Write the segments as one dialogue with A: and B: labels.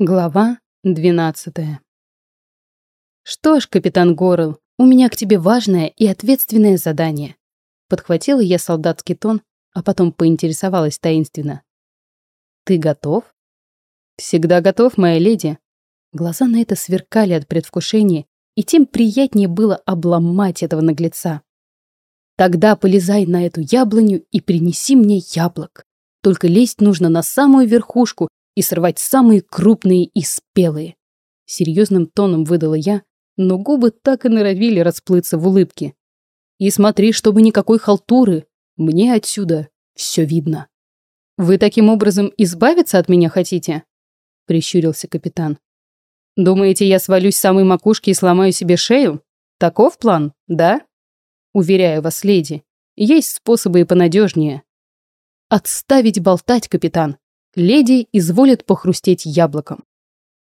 A: Глава двенадцатая. «Что ж, капитан Горл, у меня к тебе важное и ответственное задание». Подхватила я солдатский тон, а потом поинтересовалась таинственно. «Ты готов?» «Всегда готов, моя леди». Глаза на это сверкали от предвкушения, и тем приятнее было обломать этого наглеца. «Тогда полезай на эту яблоню и принеси мне яблок. Только лезть нужно на самую верхушку и срывать самые крупные и спелые. Серьезным тоном выдала я, но губы так и норовили расплыться в улыбке. И смотри, чтобы никакой халтуры. Мне отсюда все видно. Вы таким образом избавиться от меня хотите? Прищурился капитан. Думаете, я свалюсь с самой макушки и сломаю себе шею? Таков план, да? Уверяю вас, леди, есть способы и понадежнее. Отставить болтать, капитан. Леди изволит похрустеть яблоком.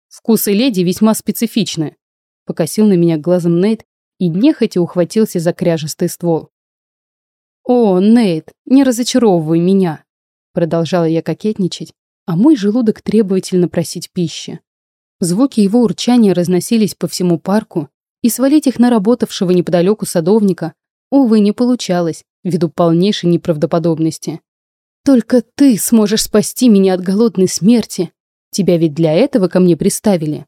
A: Вкусы леди весьма специфичны. Покосил на меня глазом Нейт и нехотя ухватился за кряжестый ствол. «О, Нейт, не разочаровывай меня!» Продолжала я кокетничать, а мой желудок требовательно просить пищи. Звуки его урчания разносились по всему парку, и свалить их на работавшего неподалеку садовника, увы, не получалось, ввиду полнейшей неправдоподобности. Только ты сможешь спасти меня от голодной смерти. Тебя ведь для этого ко мне приставили.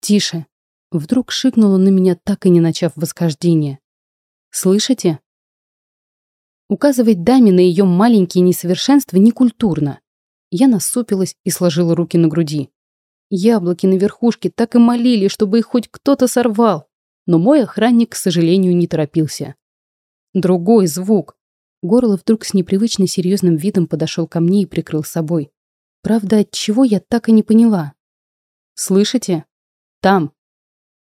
A: Тише. Вдруг шикнула на меня, так и не начав восхождение. Слышите? Указывать даме на ее маленькие несовершенства некультурно. Я насупилась и сложила руки на груди. Яблоки на верхушке так и молили, чтобы их хоть кто-то сорвал. Но мой охранник, к сожалению, не торопился. Другой звук, Горло вдруг с непривычно серьезным видом подошел ко мне и прикрыл собой. Правда, от чего я так и не поняла. «Слышите? Там!»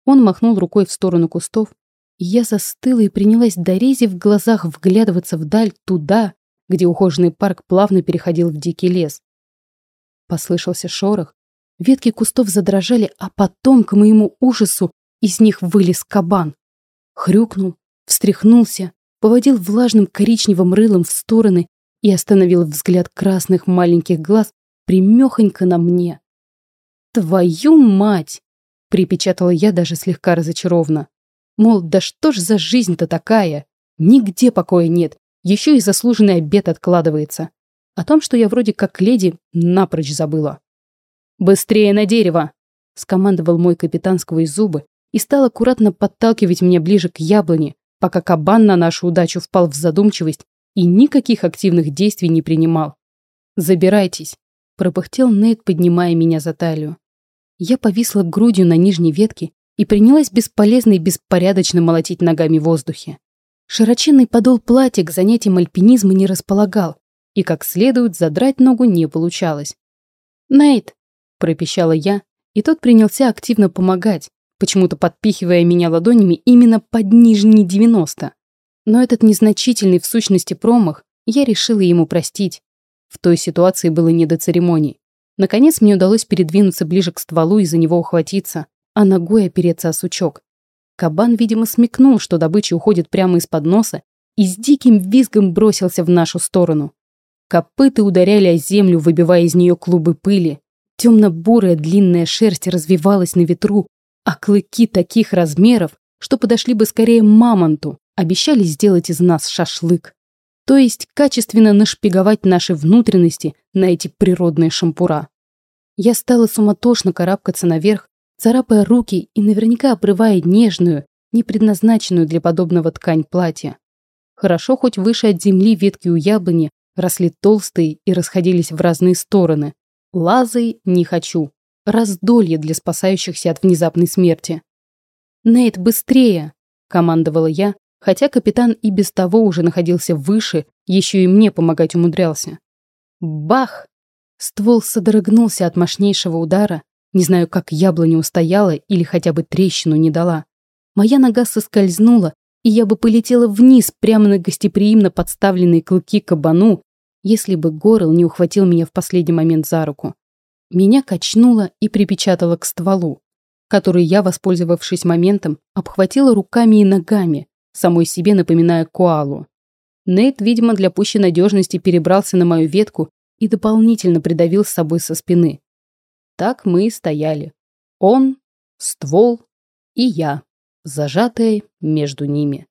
A: Он махнул рукой в сторону кустов, и я застыла и принялась до в глазах вглядываться вдаль туда, где ухоженный парк плавно переходил в дикий лес. Послышался шорох, ветки кустов задрожали, а потом, к моему ужасу, из них вылез кабан. Хрюкнул, встряхнулся, поводил влажным коричневым рылом в стороны и остановил взгляд красных маленьких глаз примехонько на мне. «Твою мать!» — припечатала я даже слегка разочарованно. Мол, да что ж за жизнь-то такая? Нигде покоя нет, еще и заслуженный обед откладывается. О том, что я вроде как леди, напрочь забыла. «Быстрее на дерево!» — скомандовал мой капитан сквозь зубы и стал аккуратно подталкивать меня ближе к яблоне, пока кабан на нашу удачу впал в задумчивость и никаких активных действий не принимал. «Забирайтесь», — пропыхтел Нейт, поднимая меня за талию. Я повисла грудью на нижней ветке и принялась бесполезно и беспорядочно молотить ногами в воздухе. Широченный подол платья к занятиям альпинизма не располагал, и как следует задрать ногу не получалось. «Нейт!» – пропищала я, и тот принялся активно помогать, почему-то подпихивая меня ладонями именно под нижние 90. Но этот незначительный в сущности промах я решила ему простить. В той ситуации было не до церемоний. Наконец мне удалось передвинуться ближе к стволу и за него ухватиться, а ногой опереться о сучок. Кабан, видимо, смекнул, что добыча уходит прямо из-под носа, и с диким визгом бросился в нашу сторону. Копыты ударяли о землю, выбивая из нее клубы пыли. Темно-бурая длинная шерсть развивалась на ветру, а клыки таких размеров, что подошли бы скорее мамонту, обещали сделать из нас шашлык. То есть качественно нашпиговать наши внутренности на эти природные шампура. Я стала суматошно карабкаться наверх, царапая руки и наверняка обрывая нежную, не предназначенную для подобного ткань платья. Хорошо хоть выше от земли ветки у яблони росли толстые и расходились в разные стороны. Лазай не хочу раздолье для спасающихся от внезапной смерти. «Нейт, быстрее!» – командовала я, хотя капитан и без того уже находился выше, еще и мне помогать умудрялся. Бах! Ствол содрогнулся от мощнейшего удара, не знаю, как яблоня устояла или хотя бы трещину не дала. Моя нога соскользнула, и я бы полетела вниз прямо на гостеприимно подставленные клыки кабану, если бы Горел не ухватил меня в последний момент за руку. Меня качнуло и припечатало к стволу, который я, воспользовавшись моментом, обхватила руками и ногами, самой себе напоминая коалу. Нейт, видимо, для пущей надежности перебрался на мою ветку и дополнительно придавил с собой со спины. Так мы и стояли. Он, ствол и я, зажатая между ними.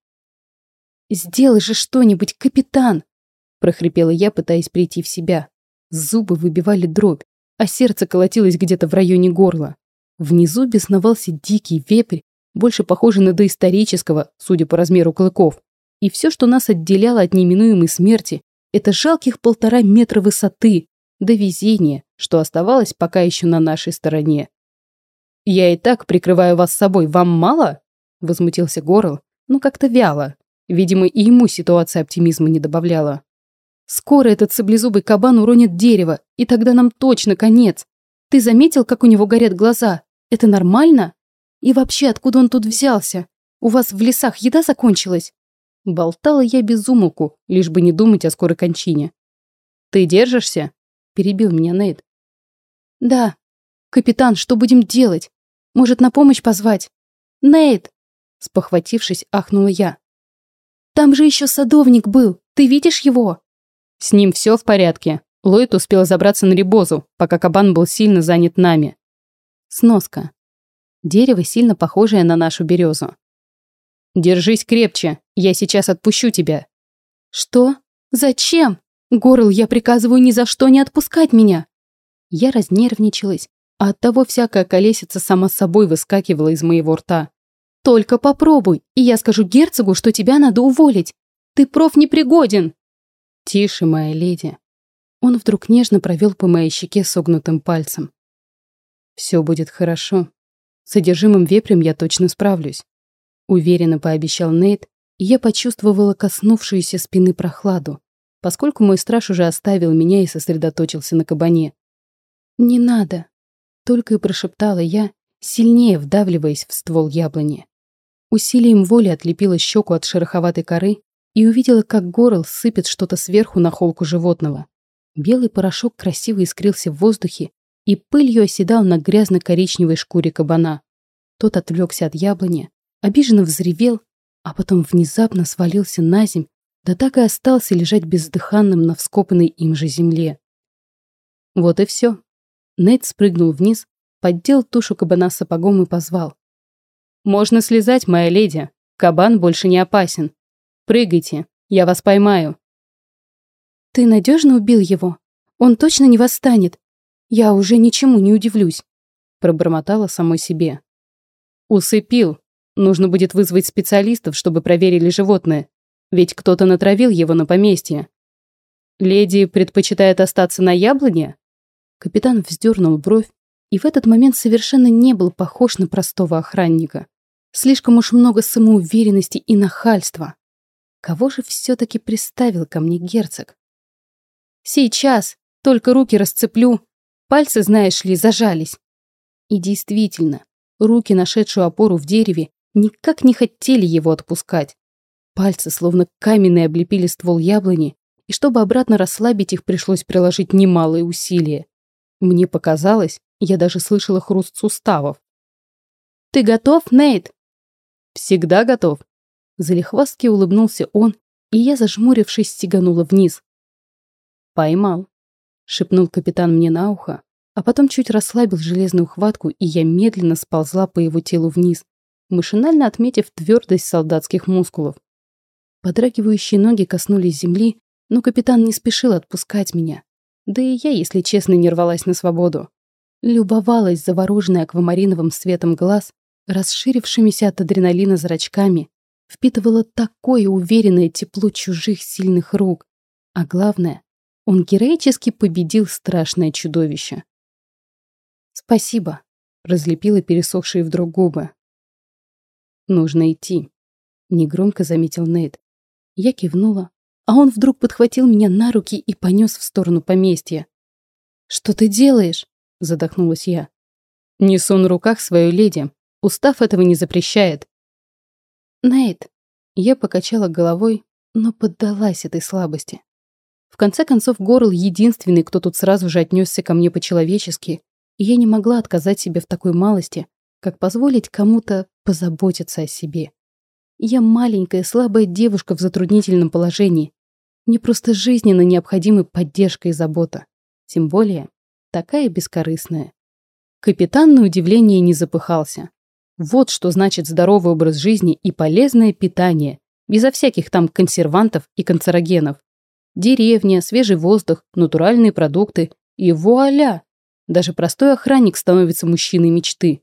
A: «Сделай же что-нибудь, капитан!» – прохрипела я, пытаясь прийти в себя. Зубы выбивали дробь, а сердце колотилось где-то в районе горла. Внизу бесновался дикий вепрь, больше похожий на доисторического, судя по размеру клыков. И все, что нас отделяло от неминуемой смерти, это жалких полтора метра высоты, до везения, что оставалось пока еще на нашей стороне. «Я и так прикрываю вас собой, вам мало?» — возмутился Горл, но как-то вяло. Видимо, и ему ситуация оптимизма не добавляла. «Скоро этот саблезубый кабан уронит дерево, и тогда нам точно конец. Ты заметил, как у него горят глаза? Это нормально? И вообще, откуда он тут взялся? У вас в лесах еда закончилась?» Болтала я без умолку, лишь бы не думать о скорой кончине. «Ты держишься?» – перебил меня Нейт. «Да. Капитан, что будем делать? Может, на помощь позвать? Нейт!» Спохватившись, ахнула я. «Там же еще садовник был. Ты видишь его?»
B: «С ним все в порядке. Ллойд успел забраться на рибозу, пока кабан был сильно занят нами».
A: Сноска. Дерево, сильно похожее на нашу березу.
B: «Держись крепче, я сейчас отпущу тебя».
A: «Что? Зачем? Горл, я приказываю ни за что не отпускать меня». Я разнервничалась, а оттого всякая колесица сама собой выскакивала из моего рта. «Только попробуй, и я скажу герцогу, что тебя надо уволить. Ты проф непригоден».
B: «Тише, моя леди».
A: Он вдруг нежно провел по моей щеке согнутым пальцем.
B: «Все будет хорошо. С содержимым вепрем я точно справлюсь уверенно пообещал Нейт, и я почувствовала коснувшуюся спины прохладу, поскольку мой страж уже оставил меня и сосредоточился на кабане.
A: «Не надо», — только и прошептала я, сильнее вдавливаясь в ствол яблони. Усилием воли отлепила щеку от шероховатой коры и увидела, как горл сыпет что-то сверху на холку животного. Белый порошок красиво искрился в воздухе и пылью оседал на грязно-коричневой шкуре кабана. Тот отвлекся от яблони, обиженно взревел, а потом внезапно свалился на земь, да так и остался лежать бездыханным на вскопанной им же земле. Вот и все. Нейт спрыгнул вниз, поддел тушу кабана сапогом и позвал. «Можно слезать, моя леди. Кабан больше не опасен. Прыгайте, я вас поймаю». «Ты надежно убил его? Он точно не восстанет. Я уже ничему не удивлюсь», пробормотала самой себе.
B: «Усыпил, Нужно будет вызвать специалистов, чтобы проверили животное. Ведь кто-то натравил его на поместье. Леди предпочитает остаться на яблоне?
A: Капитан вздернул бровь и в этот момент совершенно не был похож на простого охранника. Слишком уж много самоуверенности и нахальства. Кого же все-таки приставил ко мне герцог? Сейчас, только руки расцеплю. Пальцы, знаешь ли, зажались. И действительно, руки, нашедшие опору в дереве, никак не хотели его отпускать. Пальцы словно каменные облепили ствол яблони, и чтобы обратно расслабить их, пришлось приложить немалые усилия. Мне показалось, я даже слышала хруст суставов. «Ты готов, Нейт?»
B: «Всегда готов».
A: Залихвастки улыбнулся он, и я, зажмурившись, стеганула вниз.
B: «Поймал», — шепнул капитан мне на ухо, а потом чуть расслабил железную хватку, и я медленно сползла по его телу вниз, машинально отметив твердость солдатских мускулов.
A: Подрагивающие ноги коснулись земли, но капитан не спешил отпускать меня. Да и я, если честно, не рвалась на свободу. Любовалась завороженной аквамариновым светом глаз, расширившимися от адреналина зрачками, впитывала такое уверенное тепло чужих сильных рук. А главное, он героически победил страшное чудовище. «Спасибо», — разлепила пересохшие вдруг губы.
B: «Нужно идти», — негромко заметил Нейт.
A: Я кивнула, а он вдруг подхватил меня на руки и понес в сторону поместья. «Что ты делаешь?» — задохнулась я.
B: «Несу на руках свою леди. Устав этого не запрещает».
A: «Нейт», — я покачала головой, но поддалась этой слабости. В конце концов, Горл единственный, кто тут сразу же отнесся ко мне по-человечески, и я не могла отказать себе в такой малости, как позволить кому-то позаботиться о себе. Я маленькая, слабая девушка в затруднительном положении. Мне просто жизненно необходимы поддержка и забота. Тем более, такая бескорыстная. Капитан на удивление не запыхался. Вот что значит здоровый образ жизни и полезное питание, безо всяких там консервантов и канцерогенов. Деревня, свежий воздух, натуральные продукты и вуаля! Даже простой охранник становится мужчиной мечты.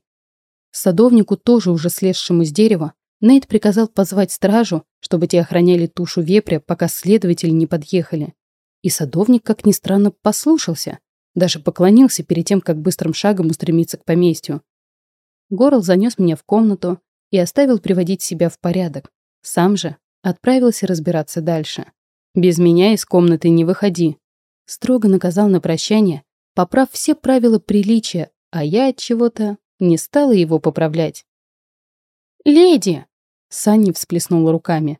A: Садовнику, тоже уже слезшему с дерева, Нейт приказал позвать стражу, чтобы те охраняли тушу вепря, пока следователи не подъехали. И садовник, как ни странно, послушался. Даже поклонился перед тем, как быстрым шагом устремиться к поместью. Горл занес меня в комнату и оставил приводить себя в порядок. Сам же отправился разбираться дальше. «Без меня из комнаты не выходи», — строго наказал на прощание, поправ все правила приличия, а я от чего-то не стала его поправлять.
B: «Леди!» — Санни всплеснула руками.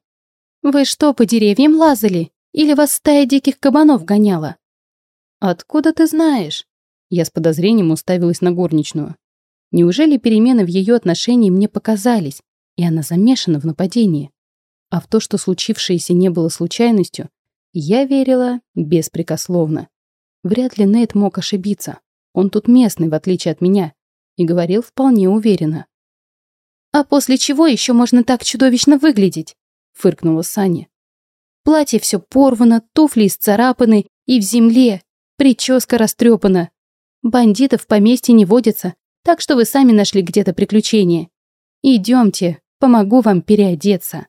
B: «Вы что, по деревьям лазали? Или вас стая диких кабанов гоняла?»
A: «Откуда ты знаешь?» Я с подозрением уставилась на горничную. Неужели перемены в ее отношении мне показались, и она замешана в нападении? А в то, что случившееся не было случайностью, я верила беспрекословно. Вряд ли Нейт мог ошибиться. Он тут местный, в отличие от меня, и говорил вполне уверенно.
B: «А после чего еще можно так чудовищно выглядеть?» — фыркнула Саня. «Платье все порвано, туфли исцарапаны и в земле, прическа растрепана. Бандитов в поместье не водится, так что вы сами нашли где-то приключения. Идемте, помогу вам переодеться».